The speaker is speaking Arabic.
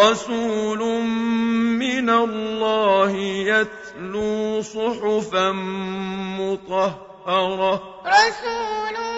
رسول من الله يتلو صحفا مطهرة. رسول من الله